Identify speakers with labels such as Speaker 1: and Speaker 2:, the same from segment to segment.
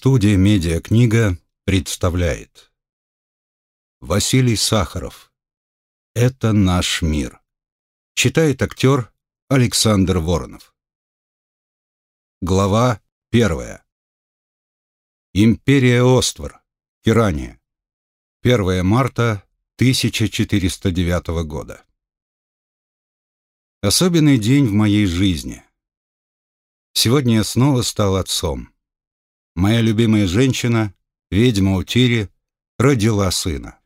Speaker 1: Студия «Медиакнига» представляет. Василий Сахаров. «Это наш мир» Читает актер Александр Воронов. Глава первая. Империя Оствор, Кирания. 1 марта 1409 года. Особенный день в моей жизни. Сегодня я снова стал отцом. Моя любимая женщина, ведьма Утири, родила сына.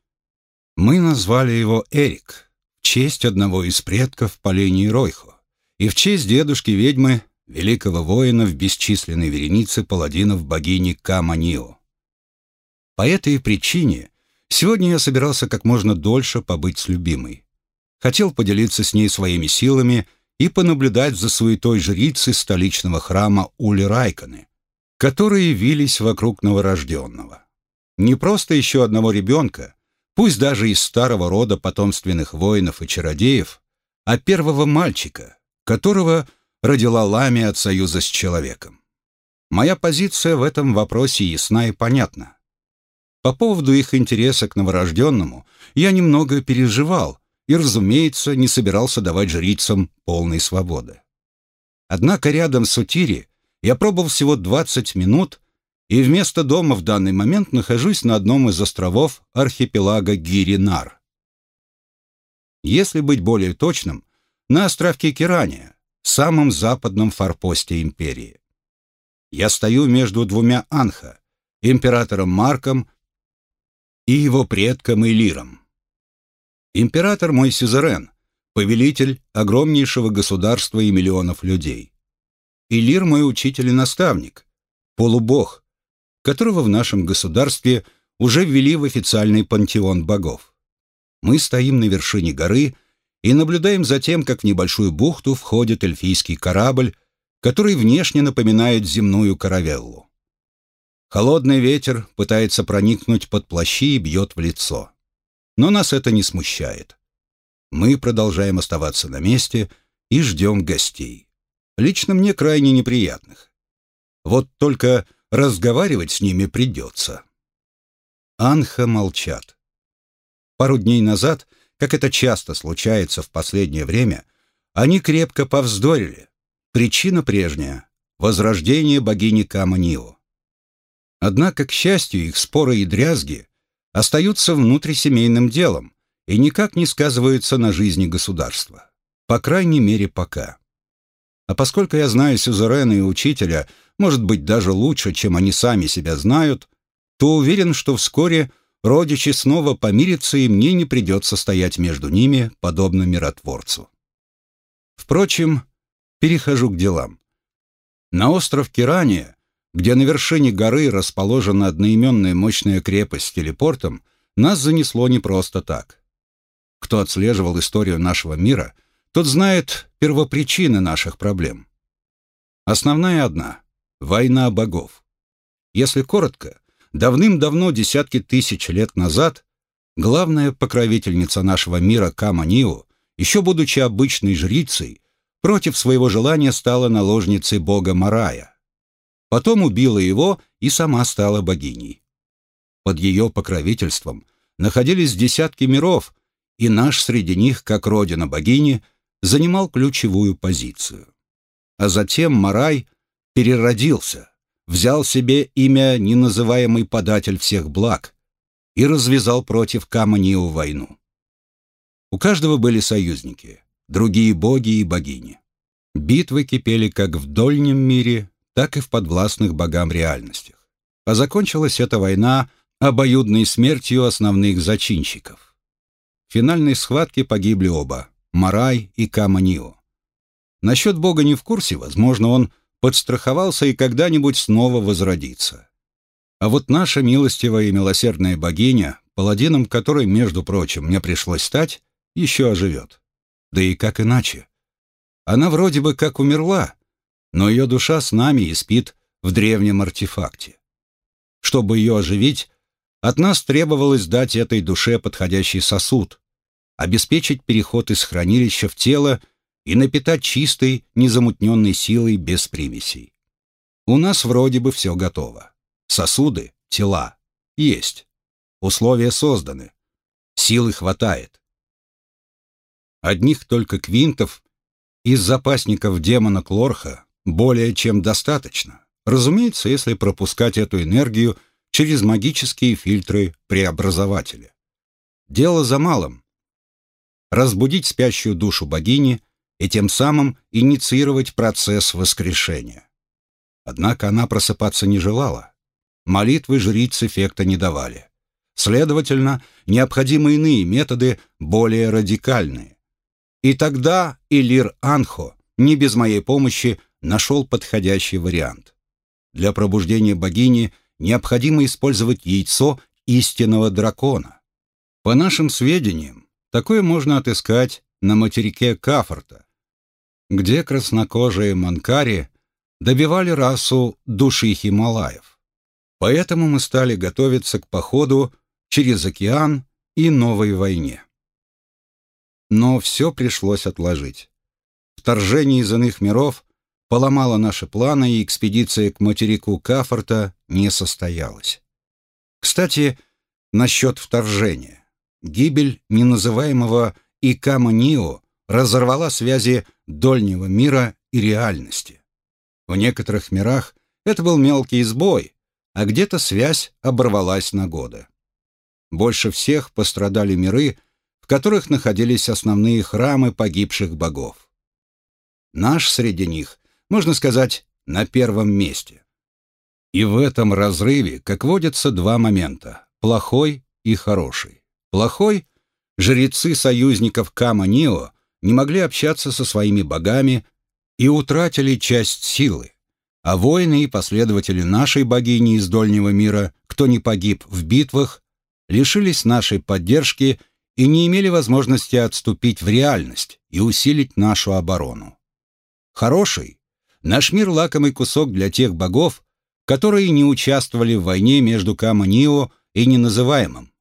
Speaker 1: Мы назвали его Эрик в честь одного из предков по линии Ройхо и в честь дедушки ведьмы, великого воина в бесчисленной веренице паладинов богини Каманио. По этой причине сегодня я собирался как можно дольше побыть с любимой. Хотел поделиться с ней своими силами и понаблюдать за суетой жрицы столичного храма Ули Райканы, которые вились вокруг новорожденного. Не просто еще одного ребенка, пусть даже из старого рода потомственных воинов и чародеев, а первого мальчика, которого родила Ламия от союза с человеком. Моя позиция в этом вопросе ясна и понятна. По поводу их интереса к новорожденному я немного переживал и, разумеется, не собирался давать жрицам полной свободы. Однако рядом с Утири я пробыл всего 20 минут, и вместо дома в данный момент нахожусь на одном из островов архипелага Гиринар. Если быть более точным, на островке Кирания, самом западном форпосте империи. Я стою между двумя Анха, императором Марком и его предком Элиром. Император мой сюзерен, повелитель огромнейшего государства и миллионов людей. Илир мой учитель и наставник, полубог, которого в нашем государстве уже ввели в официальный пантеон богов. Мы стоим на вершине горы и наблюдаем за тем, как в небольшую бухту входит эльфийский корабль, который внешне напоминает земную каравеллу. Холодный ветер пытается проникнуть под плащи и бьет в лицо. Но нас это не смущает. Мы продолжаем оставаться на месте и ждем гостей лично мне крайне неприятных. Вот только разговаривать с ними придется. Анха молчат. Пару дней назад, как это часто случается в последнее время, они крепко повздорили. Причина прежняя — возрождение богини Каманио. Однако, к счастью, их споры и дрязги остаются внутрисемейным делом и никак не сказываются на жизни государства. По крайней мере, пока. А поскольку я знаю Сюзерена и учителя, может быть, даже лучше, чем они сами себя знают, то уверен, что вскоре родичи снова помирятся, и мне не придется стоять между ними, подобно миротворцу. Впрочем, перехожу к делам. На остров Кирания, где на вершине горы расположена одноименная мощная крепость с телепортом, нас занесло не просто так. Кто отслеживал историю нашего мира — тот знает первопричины наших проблем. Основная одна — война богов. Если коротко, давным-давно, десятки тысяч лет назад, главная покровительница нашего мира Каманио, еще будучи обычной жрицей, против своего желания стала наложницей бога Марая. Потом убила его и сама стала богиней. Под ее покровительством находились десятки миров, и наш среди них, как родина богини — занимал ключевую позицию. А затем Марай переродился, взял себе имя неназываемый податель всех благ и развязал против Каманиу войну. У каждого были союзники, другие боги и богини. Битвы кипели как в дольнем мире, так и в подвластных богам реальностях. А закончилась эта война обоюдной смертью основных зачинщиков. В финальной схватке погибли оба Марай и Каманио. Насчет Бога не в курсе, возможно, он подстраховался и когда-нибудь снова возродится. А вот наша милостивая и милосердная богиня, паладином которой, между прочим, мне пришлось стать, еще оживет. Да и как иначе? Она вроде бы как умерла, но ее душа с нами и спит в древнем артефакте. Чтобы ее оживить, от нас требовалось дать этой душе подходящий сосуд, обеспечить переход из хранилища в тело и напитать чистой, незамутненной силой без примесей. У нас вроде бы все готово. Сосуды, тела, есть. Условия созданы. Силы хватает. Одних только квинтов из запасников демона Клорха более чем достаточно. Разумеется, если пропускать эту энергию через магические фильтры преобразователя. Дело за малым. Разбудить спящую душу богини и тем самым инициировать процесс воскрешения. Однако она просыпаться не желала. Молитвы жриц эффекта не давали. Следовательно, необходимы иные методы, более радикальные. И тогда Илир Анхо, не без моей помощи, нашел подходящий вариант. Для пробуждения богини необходимо использовать яйцо истинного дракона. По нашим сведениям, такое можно отыскать на материке Кафорта, где краснокожие манкари добивали расу души Хималаев. Поэтому мы стали готовиться к походу через океан и новой войне. Но все пришлось отложить. Вторжение из иных миров поломало наши планы, и экспедиция к материку Кафорта не состоялась. Кстати, насчет вторжения. Гибель неназываемого Икама Нио разорвала связи дольнего мира и реальности. В некоторых мирах это был мелкий сбой, а где-то связь оборвалась на годы. Больше всех пострадали миры, в которых находились основные храмы погибших богов. Наш среди них, можно сказать, на первом месте. И в этом разрыве, как водятся, два момента – плохой и хороший. Плохой – жрецы союзников Кама-Нио не могли общаться со своими богами и утратили часть силы, а воины и последователи нашей богини из Дольнего мира, кто не погиб в битвах, лишились нашей поддержки и не имели возможности отступить в реальность и усилить нашу оборону. Хороший, наш мир лакомый кусок для тех богов, которые не участвовали в войне между Каманио и неназываемым.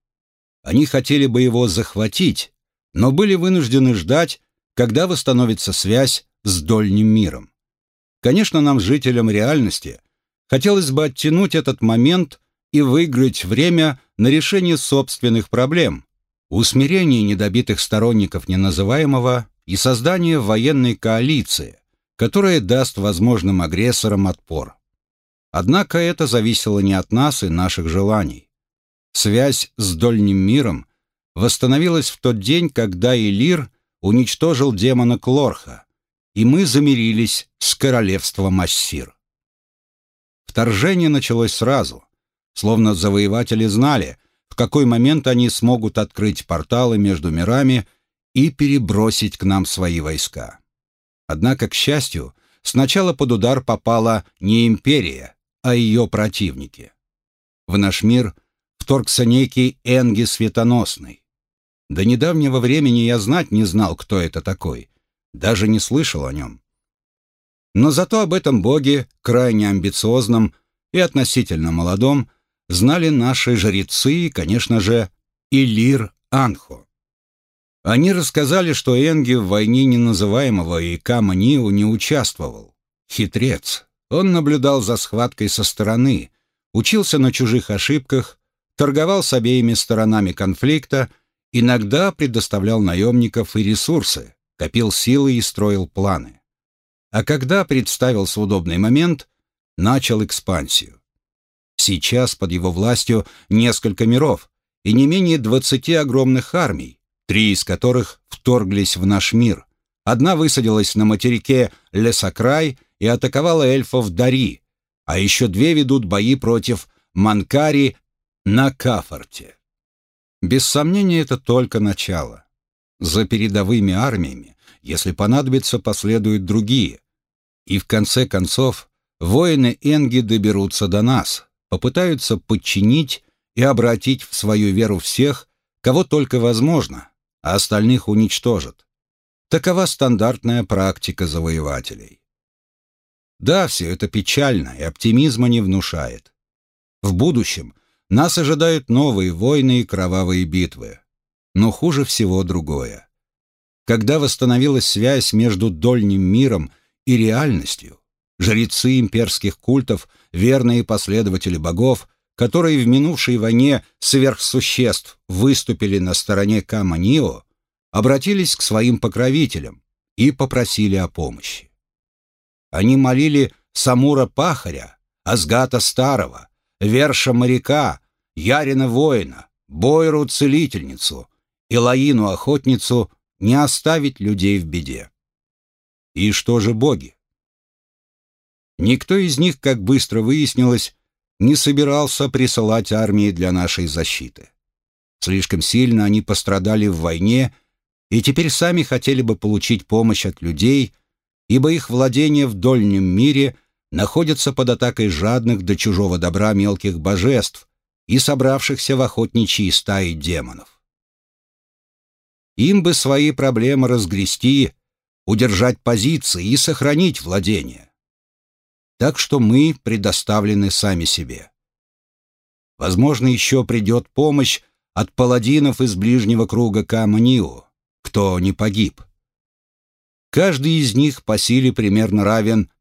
Speaker 1: Они хотели бы его захватить, но были вынуждены ждать, когда восстановится связь с дольним миром. Конечно, нам, жителям реальности, хотелось бы оттянуть этот момент и выиграть время на решение собственных проблем, усмирение недобитых сторонников неназываемого и создание военной коалиции, которая даст возможным агрессорам отпор. Однако это зависело не от нас и наших желаний. Связь с Дольним миром восстановилась в тот день, когда Элир уничтожил демона Клорха, и мы замирились с королевством Ассир. Вторжение началось сразу, Словно завоеватели знали, в какой момент они смогут открыть порталы между мирами и перебросить к нам свои войска. Однако, к счастью, сначала под удар попала не империя, а ее противники. В наш мир вторгся некий Энги Светоносный. До недавнего времени я знать не знал, кто это такой, даже не слышал о нем. Но зато об этом боге, крайне амбициозном и относительно молодом, знали наши жрецы и, конечно же, Илир Анхо. Они рассказали, что Энги в войне неназываемого и Кама Ниу не участвовал. Хитрец. Он наблюдал за схваткой со стороны, учился на чужих ошибках, торговал с обеими сторонами конфликта, иногда предоставлял наемников и ресурсы, копил силы и строил планы. А когда представился удобный момент, начал экспансию. Сейчас под его властью несколько миров и не менее двадцати огромных армий, три из которых вторглись в наш мир. Одна высадилась на материке Лесокрай и атаковала эльфов Дари, а еще две ведут бои против Манкари на Кафорте. Без сомнения, это только начало. За передовыми армиями, если понадобится, последуют другие. И в конце концов, воины Энги доберутся до нас, попытаются подчинить и обратить в свою веру всех, кого только возможно, а остальных уничтожат. Такова стандартная практика завоевателей. Да, все это печально и оптимизма не внушает. В будущем нас ожидают новые войны и кровавые битвы. Но хуже всего другое. Когда восстановилась связь между дольним миром и реальностью, жрецы имперских культов, верные последователи богов, которые в минувшей войне сверхсуществ выступили на стороне Каманио, обратились к своим покровителям и попросили о помощи. Они молили Самура Пахаря, Азгата Старого, Верша Моряка, Ярина Воина, Бойру Целительницу и Лаину Охотницу не оставить людей в беде. И что же боги? Никто из них, как быстро выяснилось, не собирался присылать армии для нашей защиты. Слишком сильно они пострадали в войне и теперь сами хотели бы получить помощь от людей, ибо их владения в дольнем мире находятся под атакой жадных до чужого добра мелких божеств и собравшихся в охотничьи стаи демонов. Им бы свои проблемы разгрести, удержать позиции и сохранить владение так что мы предоставлены сами себе. Возможно, еще придет помощь от паладинов из ближнего круга Каманио, кто не погиб. Каждый из них по силе примерно равен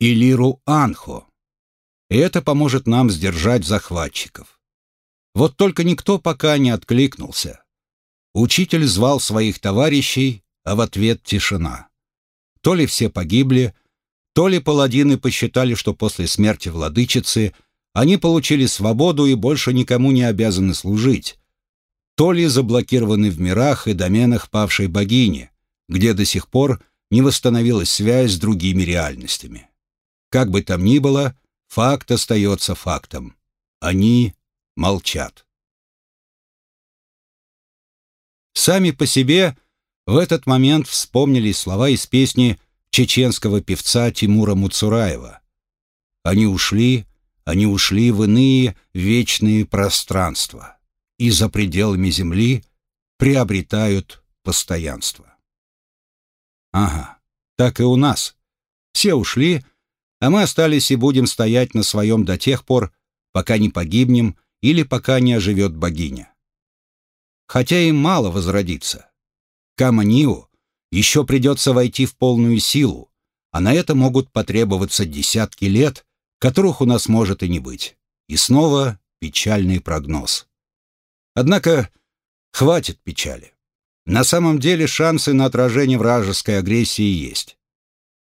Speaker 1: Илиру Анхо, и это поможет нам сдержать захватчиков. Вот только никто пока не откликнулся. Учитель звал своих товарищей, а в ответ тишина. То ли все погибли, то ли паладины посчитали, что после смерти владычицы они получили свободу и больше никому не обязаны служить, то ли заблокированы в мирах и доменах павшей богини, где до сих пор не восстановилась связь с другими реальностями. Как бы там ни было, факт остается фактом. Они молчат. Сами по себе в этот момент вспомнили слова из песни чеченского певца Тимура Муцураева. Они ушли, они ушли в иные вечные пространства и за пределами земли приобретают постоянство. Ага, так и у нас. Все ушли, а мы остались и будем стоять на своем до тех пор, пока не погибнем или пока не оживет богиня. Хотя им мало возродиться. Каманиу еще придется войти в полную силу, а на это могут потребоваться десятки лет, которых у нас может и не быть. И снова печальный прогноз. Однако хватит печали. На самом деле шансы на отражение вражеской агрессии есть.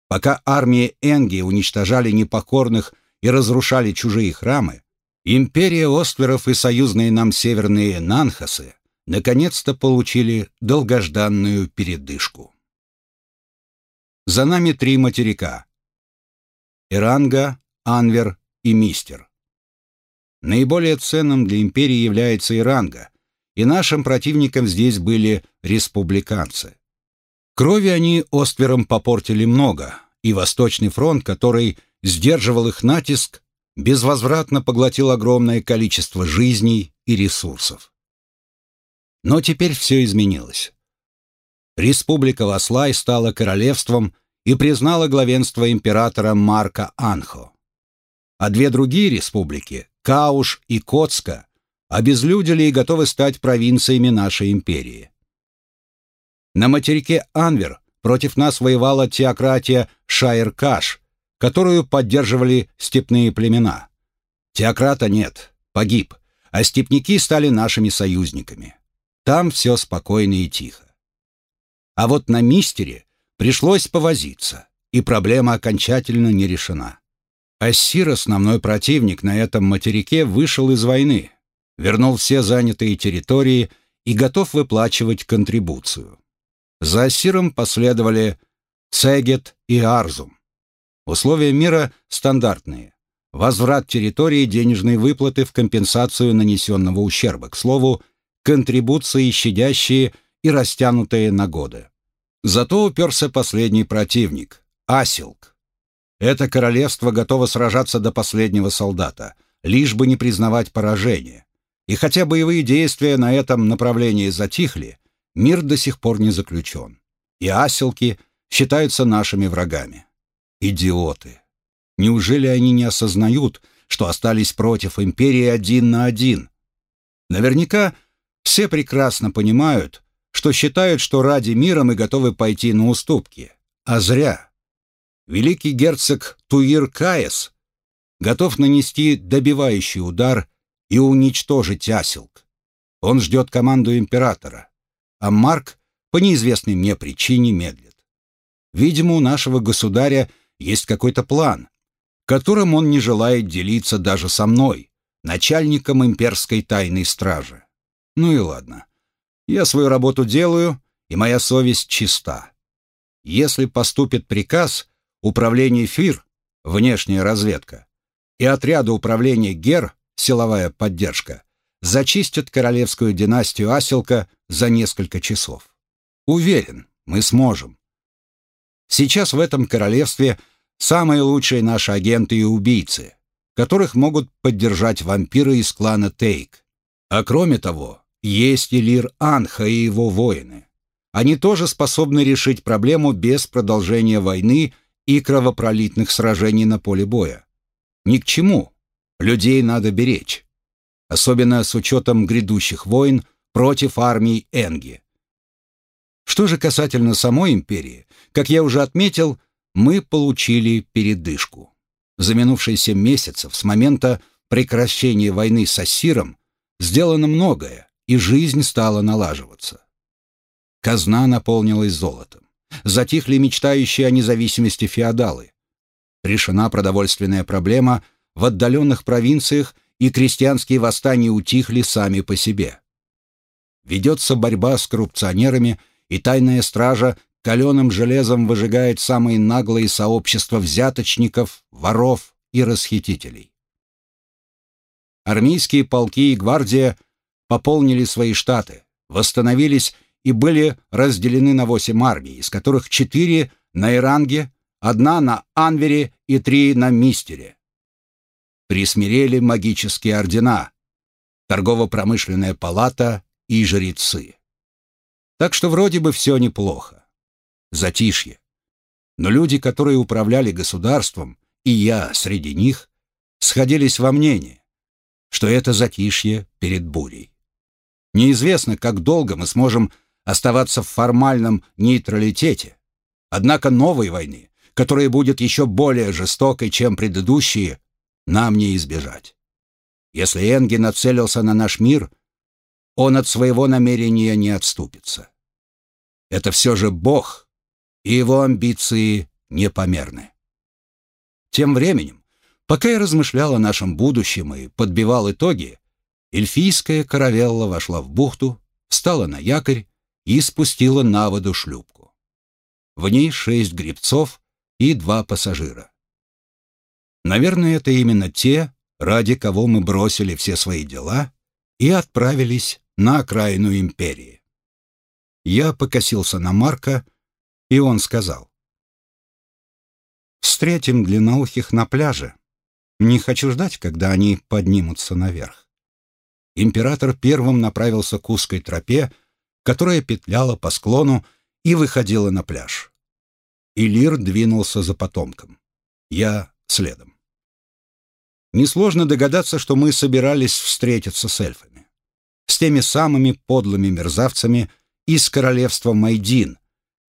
Speaker 1: Пока армии Энги уничтожали непокорных и разрушали чужие храмы, империя Остверов и союзные нам северные Нанхасы наконец-то получили долгожданную передышку. За нами три материка. Иранга, Анвер и Мистер. Наиболее ценным для империи является Иранга, и нашим противником здесь были республиканцы. Крови они Оствером попортили много, и Восточный фронт, который сдерживал их натиск, безвозвратно поглотил огромное количество жизней и ресурсов. Но теперь все изменилось. Республика Васлай стала королевством и признала главенство императора Марка Анхо. А две другие республики, Кауш и Коцка, обезлюдили и готовы стать провинциями нашей империи. На материке Анвер против нас воевала теократия Шайр-Каш, которую поддерживали степные племена. Теократа нет, погиб, а степняки стали нашими союзниками. Там все спокойно и тихо. А вот на Мистере пришлось повозиться, и проблема окончательно не решена. Ассир, основной противник на этом материке, вышел из войны, вернул все занятые территории и готов выплачивать контрибуцию. За Ассиром последовали Цегет и Арзум. Условия мира стандартные. Возврат территории денежные выплаты в компенсацию нанесенного ущерба. К слову, контрибуции щадящие и растянутые на годы. Зато уперся последний противник — Асилк. Это королевство готово сражаться до последнего солдата, лишь бы не признавать поражение. И хотя боевые действия на этом направлении затихли, мир до сих пор не заключен. И Асилки считаются нашими врагами. Идиоты! Неужели они не осознают, что остались против империи один на один? Наверняка все прекрасно понимают, что считают, что ради мира мы готовы пойти на уступки. А зря. великий герцог Туир Каес готов нанести добивающий удар и уничтожить Асилк. Он ждет команду императора, а Марк по неизвестной мне причине медлит. Видимо, у нашего государя есть какой-то план, которым он не желает делиться даже со мной, начальником имперской тайной стражи. Ну и ладно. Я свою работу делаю, и моя совесть чиста. Если поступит приказ, управление ФИР, внешняя разведка, и отряда управления ГЕР, силовая поддержка, зачистят королевскую династию Аселка за несколько часов. Уверен, мы сможем. Сейчас в этом королевстве самые лучшие наши агенты и убийцы, которых могут поддержать вампиры из клана Тейк. А кроме того, есть и Лир Анха и его воины. Они тоже способны решить проблему без продолжения войны и кровопролитных сражений на поле боя. Ни к чему. Людей надо беречь. Особенно с учетом грядущих войн против армии Энги. Что же касательно самой империи, как я уже отметил, мы получили передышку. За минувшие семь месяцев с момента прекращения войны с Ассиром сделано многое, и жизнь стала налаживаться. Казна наполнилась золотом. Затихли мечтающие о независимости феодалы. Решена продовольственная проблема в отдаленных провинциях, и крестьянские восстания утихли сами по себе. Ведется борьба с коррупционерами, и тайная стража каленым железом выжигает самые наглые сообщества взяточников, воров и расхитителей. Армейские полки и гвардия пополнили свои штаты, восстановились и были разделены на восемь армий, из которых четыре на Иранге, одна на Анвере и три на Мистере. Присмирели магические ордена, торгово-промышленная палата и жрецы. Так что вроде бы все неплохо. Затишье. Но люди, которые управляли государством, и я среди них, сходились во мнении, что это затишье перед бурей. Неизвестно, как долго мы сможем оставаться в формальном нейтралитете. Однако новой войны, которая будет еще более жестокой, чем предыдущие, нам не избежать. Если Энги нацелился на наш мир, он от своего намерения не отступится. Это все же Бог, и его амбиции непомерны. Тем временем, пока я размышлял о нашем будущем и подбивал итоги, эльфийская каравелла вошла в бухту, встала на якорь и спустила на воду шлюпку. В ней шесть гребцов и два пассажира. Наверное, это именно те, ради кого мы бросили все свои дела и отправились на окраину империи. Я покосился на Марка, и он сказал. «Встретим длинноухих на пляже. Не хочу ждать, когда они поднимутся наверх». Император первым направился к узкой тропе, которая петляла по склону и выходила на пляж. Илир двинулся за потомком. Я следом. Несложно догадаться, что мы собирались встретиться с эльфами. С теми самыми подлыми мерзавцами из королевства Майдин,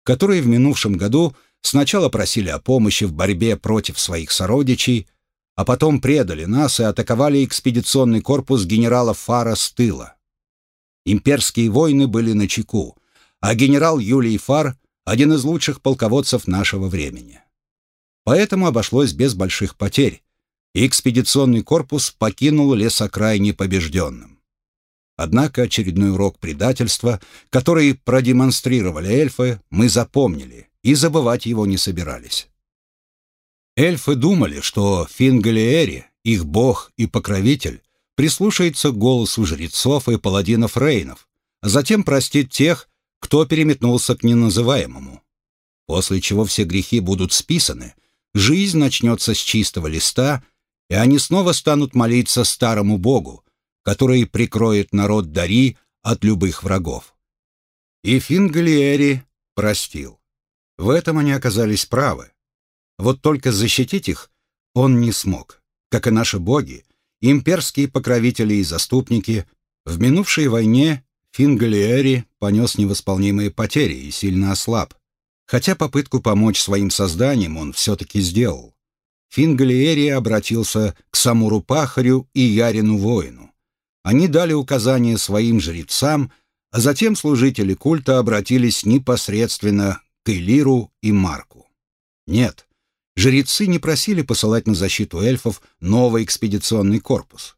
Speaker 1: которые в минувшем году сначала просили о помощи в борьбе против своих сородичей, а потом предали нас и атаковали экспедиционный корпус генерала Фара с тыла. Имперские войны были на чеку, а генерал Юлий Фар — один из лучших полководцев нашего времени. Поэтому обошлось без больших потерь, и экспедиционный корпус покинул лесокрай непобежденным. Однако очередной урок предательства, который продемонстрировали эльфы, мы запомнили и забывать его не собирались. Эльфы думали, что Фингалиэри, их бог и покровитель, прислушается к голосу жрецов и паладинов Рейнов, а затем простит тех, кто переметнулся к неназываемому. После чего все грехи будут списаны, жизнь начнется с чистого листа, и они снова станут молиться старому богу, который прикроет народ Дари от любых врагов. И Фингалиери простил. В этом они оказались правы. Вот только защитить их он не смог, как и наши боги, имперские покровители и заступники, в минувшей войне Фингалиери понес невосполнимые потери и сильно ослаб. Хотя попытку помочь своим созданиям он все-таки сделал. Фингалиерия обратился к Самуру-пахарю и Ярину-воину. Они дали указания своим жрецам, а затем служители культа обратились непосредственно к Элиру и Марку. Нет, жрецы не просили посылать на защиту эльфов новый экспедиционный корпус.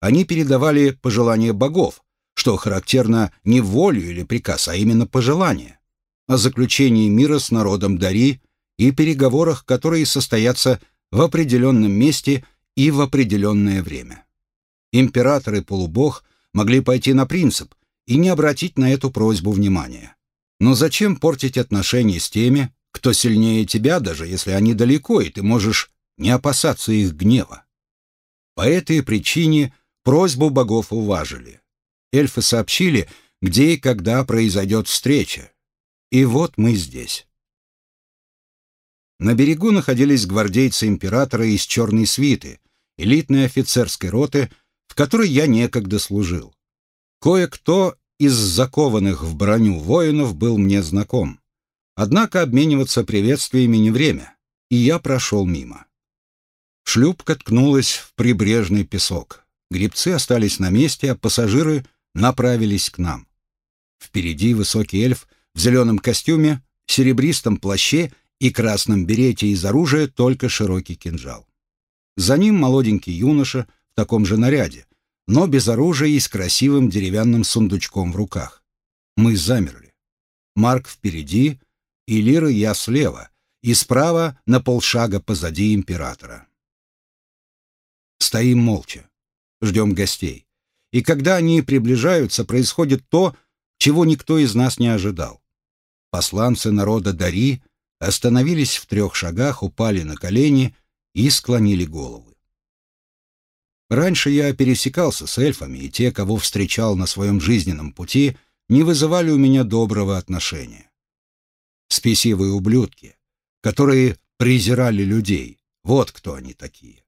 Speaker 1: Они передавали пожелания богов, что характерно не волю или приказ, а именно пожелание, о заключении мира с народом Дари и переговорах, которые состоятся в определенном месте и в определенное время. Император и полубог могли пойти на принцип и не обратить на эту просьбу внимания. Но зачем портить отношения с теми, кто сильнее тебя, даже если они далеко, и ты можешь не опасаться их гнева? По этой причине просьбу богов уважили. Эльфы сообщили, где и когда произойдет встреча. И вот мы здесь. На берегу находились гвардейцы императора из черной свиты, элитной офицерской роты, в которой я некогда служил. Кое-кто из закованных в броню воинов был мне знаком. Однако обмениваться приветствиями не время, и я прошел мимо. Шлюпка ткнулась в прибрежный песок. Гребцы остались на месте, а пассажиры направились к нам. Впереди высокий эльф в зеленом костюме, серебристом плаще и красном берете из оружия только широкий кинжал. За ним молоденький юноша в таком же наряде, но без оружия и с красивым деревянным сундучком в руках. Мы замерли. Марк впереди, и Лира я слева, и справа на полшага позади императора. Стоим молча, ждем гостей. И когда они приближаются, происходит то, чего никто из нас не ожидал. Посланцы народа Дари остановились в трех шагах, упали на колени и склонили головы. Раньше я пересекался с эльфами, и те, кого встречал на своем жизненном пути, не вызывали у меня доброго отношения. Спесивые ублюдки, которые презирали людей, вот кто они такие.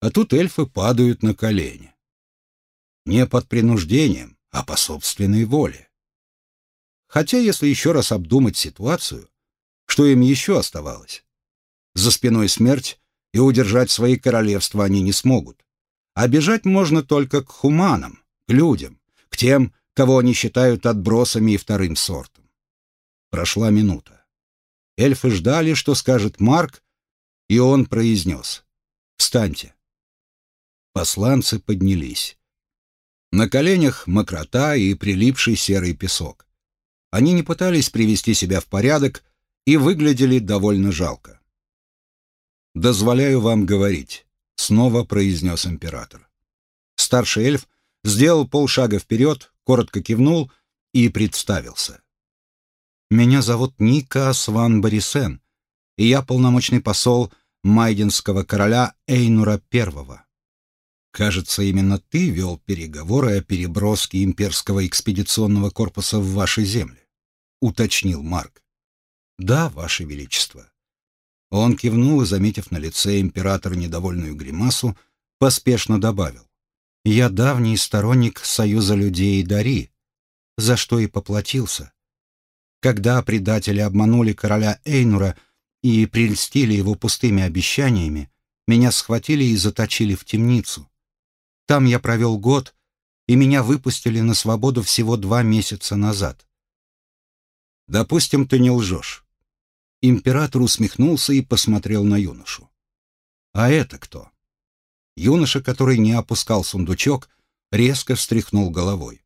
Speaker 1: А тут эльфы падают на колени. Не под принуждением, а по собственной воле. Хотя, если еще раз обдумать ситуацию, что им еще оставалось? За спиной смерть, и удержать свои королевства они не смогут. А бежать можно только к хуманам, к людям, к тем, кого они считают отбросами и вторым сортом. Прошла минута. Эльфы ждали, что скажет Марк, и он произнес «Встаньте». Посланцы поднялись. На коленях мокрота и прилипший серый песок. Они не пытались привести себя в порядок и выглядели довольно жалко. «Дозволяю вам говорить», — снова произнес император. Старший эльф сделал полшага вперед, коротко кивнул и представился. «Меня зовут Ника Сван Борисен, и я полномочный посол Майденского короля Эйнура I. Кажется, именно ты вел переговоры о переброске имперского экспедиционного корпуса в ваши земли», — уточнил Марк. «Да, ваше величество», он кивнул и, заметив на лице императора недовольную гримасу, поспешно добавил. «Я давний сторонник Союза людей Дари, за что и поплатился. Когда предатели обманули короля Эйнура и прельстили его пустыми обещаниями, меня схватили и заточили в темницу. Там я провел год, и меня выпустили на свободу всего два месяца назад. Допустим, ты не лжешь. Император усмехнулся и посмотрел на юношу. «А это кто?» Юноша, который не опускал сундучок, резко встряхнул головой.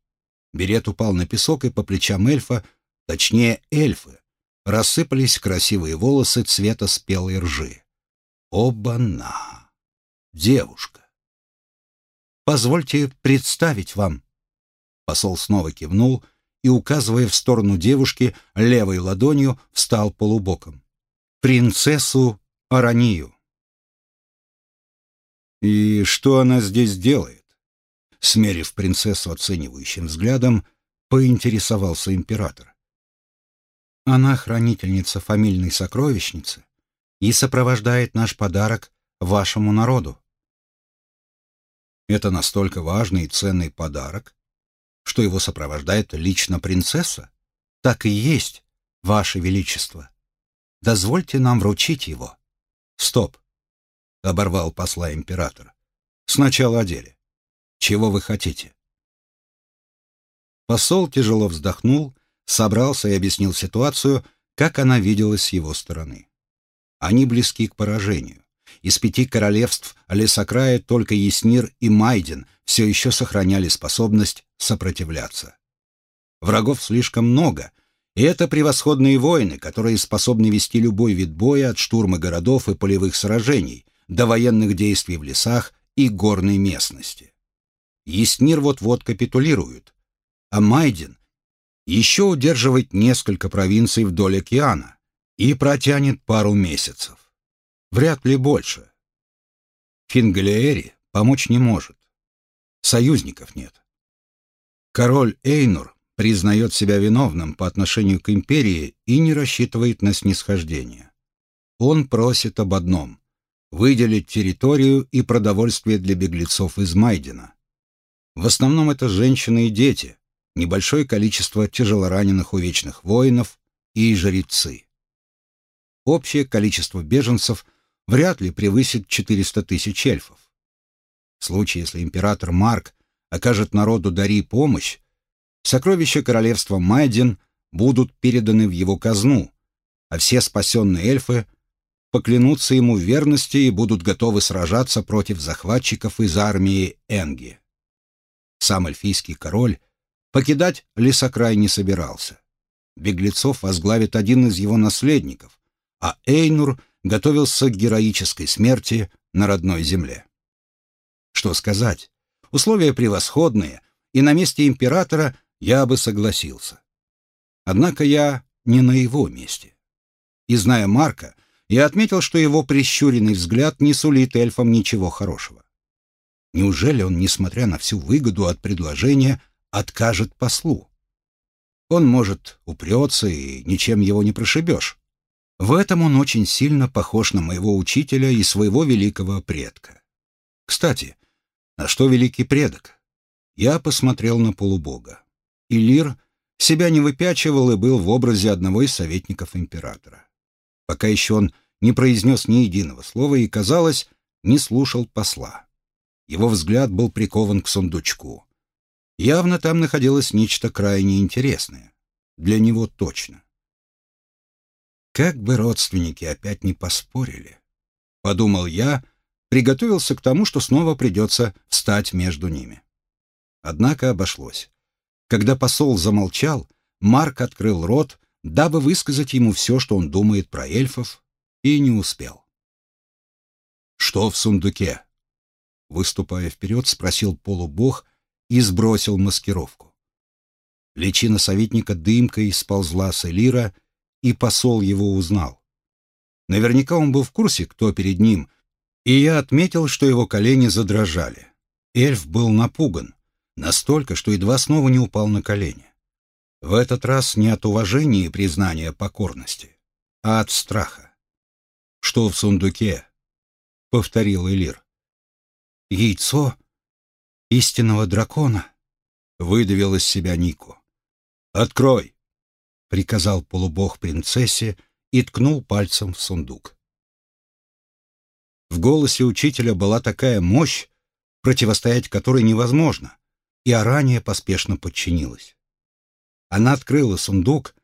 Speaker 1: Берет упал на песок, и по плечам эльфа, точнее эльфы, рассыпались красивые волосы цвета спелой ржи. Оба-на! Девушка! «Позвольте представить вам». Посол снова кивнул — и, указывая в сторону девушки, левой ладонью встал полубоком. «Принцессу Аранию». «И что она здесь делает?» Смерив принцессу оценивающим взглядом, поинтересовался император. «Она хранительница фамильной сокровищницы и сопровождает наш подарок вашему народу». «Это настолько важный и ценный подарок, что его сопровождает лично принцесса? Так и есть. Ваше Величество, дозвольте нам вручить его». «Стоп!» — оборвал посла император. «Сначала о деле. Чего вы хотите?» Посол тяжело вздохнул, собрался и объяснил ситуацию, как она виделась с его стороны. Они близки к поражению. Из пяти королевств лесокрая только Яснир и Майден все еще сохраняли способность сопротивляться. Врагов слишком много, и это превосходные воины, которые способны вести любой вид боя от штурма городов и полевых сражений до военных действий в лесах и горной местности. Яснир вот-вот капитулирует, а Майден еще удерживает несколько провинций вдоль океана и протянет пару месяцев. Вряд ли больше. Фингалиэри помочь не может. Союзников нет. Король Эйнур признает себя виновным по отношению к империи и не рассчитывает на снисхождение. Он просит об одном — выделить территорию и продовольствие для беглецов из Майдена. В основном это женщины и дети, небольшое количество тяжелораненых увечных воинов и жрецы. Общее количество беженцев вряд ли превысит 400 тысяч эльфов. В случае, если император Марк окажет народу Дари помощь, сокровища королевства Майдин будут переданы в его казну, а все спасенные эльфы поклянутся ему в верности и будут готовы сражаться против захватчиков из армии Энги. Сам эльфийский король покидать лесокрай не собирался. Беглецов возглавит один из его наследников, а Эйнур готовился к героической смерти на родной земле. Что сказать? Условия превосходные, и на месте императора я бы согласился. Однако я не на его месте. И зная Марка, я отметил, что его прищуренный взгляд не сулит эльфам ничего хорошего. Неужели он, несмотря на всю выгоду от предложения, откажет послу? Он, может, упрется, и ничем его не прошибешь. В этом он очень сильно похож на моего учителя и своего великого предка. Кстати, на что великий предок? Я посмотрел на полубога. Илир себя не выпячивал и был в образе одного из советников императора. Пока еще он не произнес ни единого слова и, казалось, не слушал посла. Его взгляд был прикован к сундучку. Явно там находилось нечто крайне интересное. Для него точно. Как бы родственники опять не поспорили. Подумал я, приготовился к тому, что снова придется встать между ними. Однако обошлось. Когда посол замолчал, Марк открыл рот, дабы высказать ему все, что он думает про эльфов, и не успел. «Что в сундуке?» Выступая вперед, спросил полубог и сбросил маскировку. Личина советника дымкой сползла с Элира, и посол его узнал. Наверняка он был в курсе, кто перед ним, и я отметил, что его колени задрожали. Эльф был напуган, настолько, что едва снова не упал на колени. В этот раз не от уважения и признания покорности, а от страха. «Что в сундуке?» — повторил Элир. «Яйцо истинного дракона», — выдавил из себя Нику. «Открой!» — приказал полубог принцессе и ткнул пальцем в сундук. В голосе учителя была такая мощь, противостоять которой невозможно, и Аранья поспешно подчинилась. Она открыла сундук,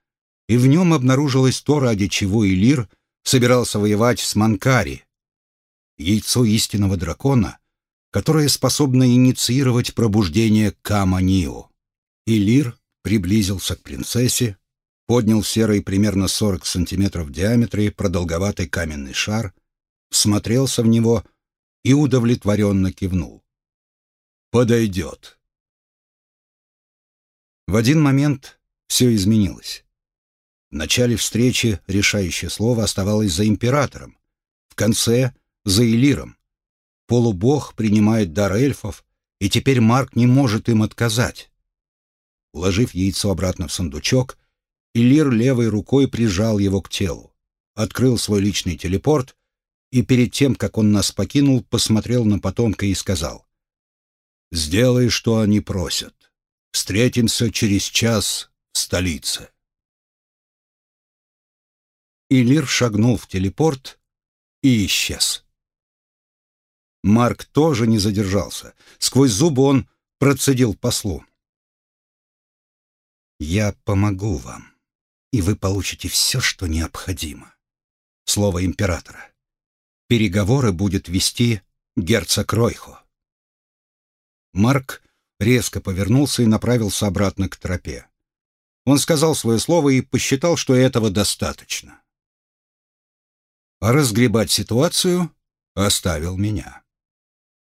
Speaker 1: и в нем обнаружилось то, ради чего Илир собирался воевать с Манкари. Яйцо истинного дракона, которое способно инициировать пробуждение Каманио. Илир приблизился к принцессе, поднял серый примерно 40 сантиметров в диаметре продолговатый каменный шар, всмотрелся в него и удовлетворенно кивнул. «Подойдет». В один момент все изменилось. В начале встречи решающее слово оставалось за императором, в конце — за Элиром. Полубог принимает дар эльфов, и теперь Марк не может им отказать. Уложив яйцо обратно в сундучок, Элир левой рукой прижал его к телу, открыл свой личный телепорт и перед тем, как он нас покинул, посмотрел на потомка и сказал, «Сделай, что они просят. Встретимся через час в столице. и Лир шагнул в телепорт и исчез. Марк тоже не задержался. Сквозь зубы он процедил послу. «Я помогу вам, и вы получите все, что необходимо». Слово императора. Переговоры будет вести герцог Ройхо. Марк резко повернулся и направился обратно к тропе. Он сказал свое слово и посчитал, что этого достаточно. А разгребать ситуацию оставил меня.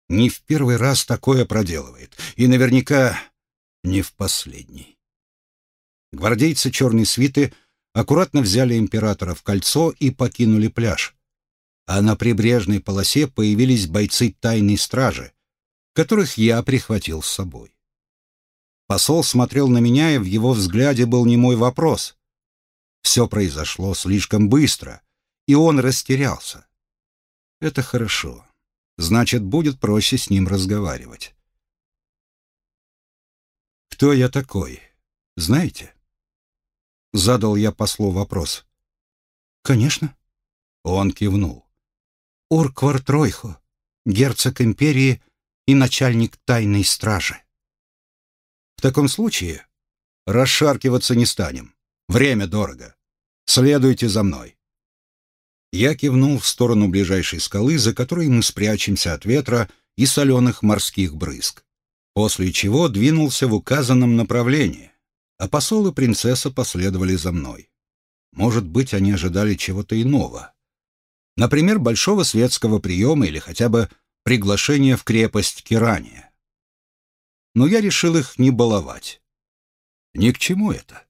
Speaker 1: Не в первый раз такое проделывает, и наверняка не в последний. Гвардейцы черной свиты аккуратно взяли императора в кольцо и покинули пляж. А на прибрежной полосе появились бойцы тайной стражи, которых я прихватил с собой. Посол смотрел на меня, и в его взгляде был не мой вопрос. Все произошло слишком быстро, и он растерялся. Это хорошо. Значит, будет проще с ним разговаривать. «Кто я такой? Знаете?» Задал я послу вопрос. «Конечно». Он кивнул. «Урквар Тройхо, герцог империи и начальник тайной стражи». «В таком случае расшаркиваться не станем. Время дорого. Следуйте за мной». Я кивнул в сторону ближайшей скалы, за которой мы спрячемся от ветра и соленых морских брызг, после чего двинулся в указанном направлении, а посол и принцесса последовали за мной. Может быть, они ожидали чего-то иного. Например, большого светского приема или хотя бы приглашения в крепость Кирания. Но я решил их не баловать. Ни к чему это.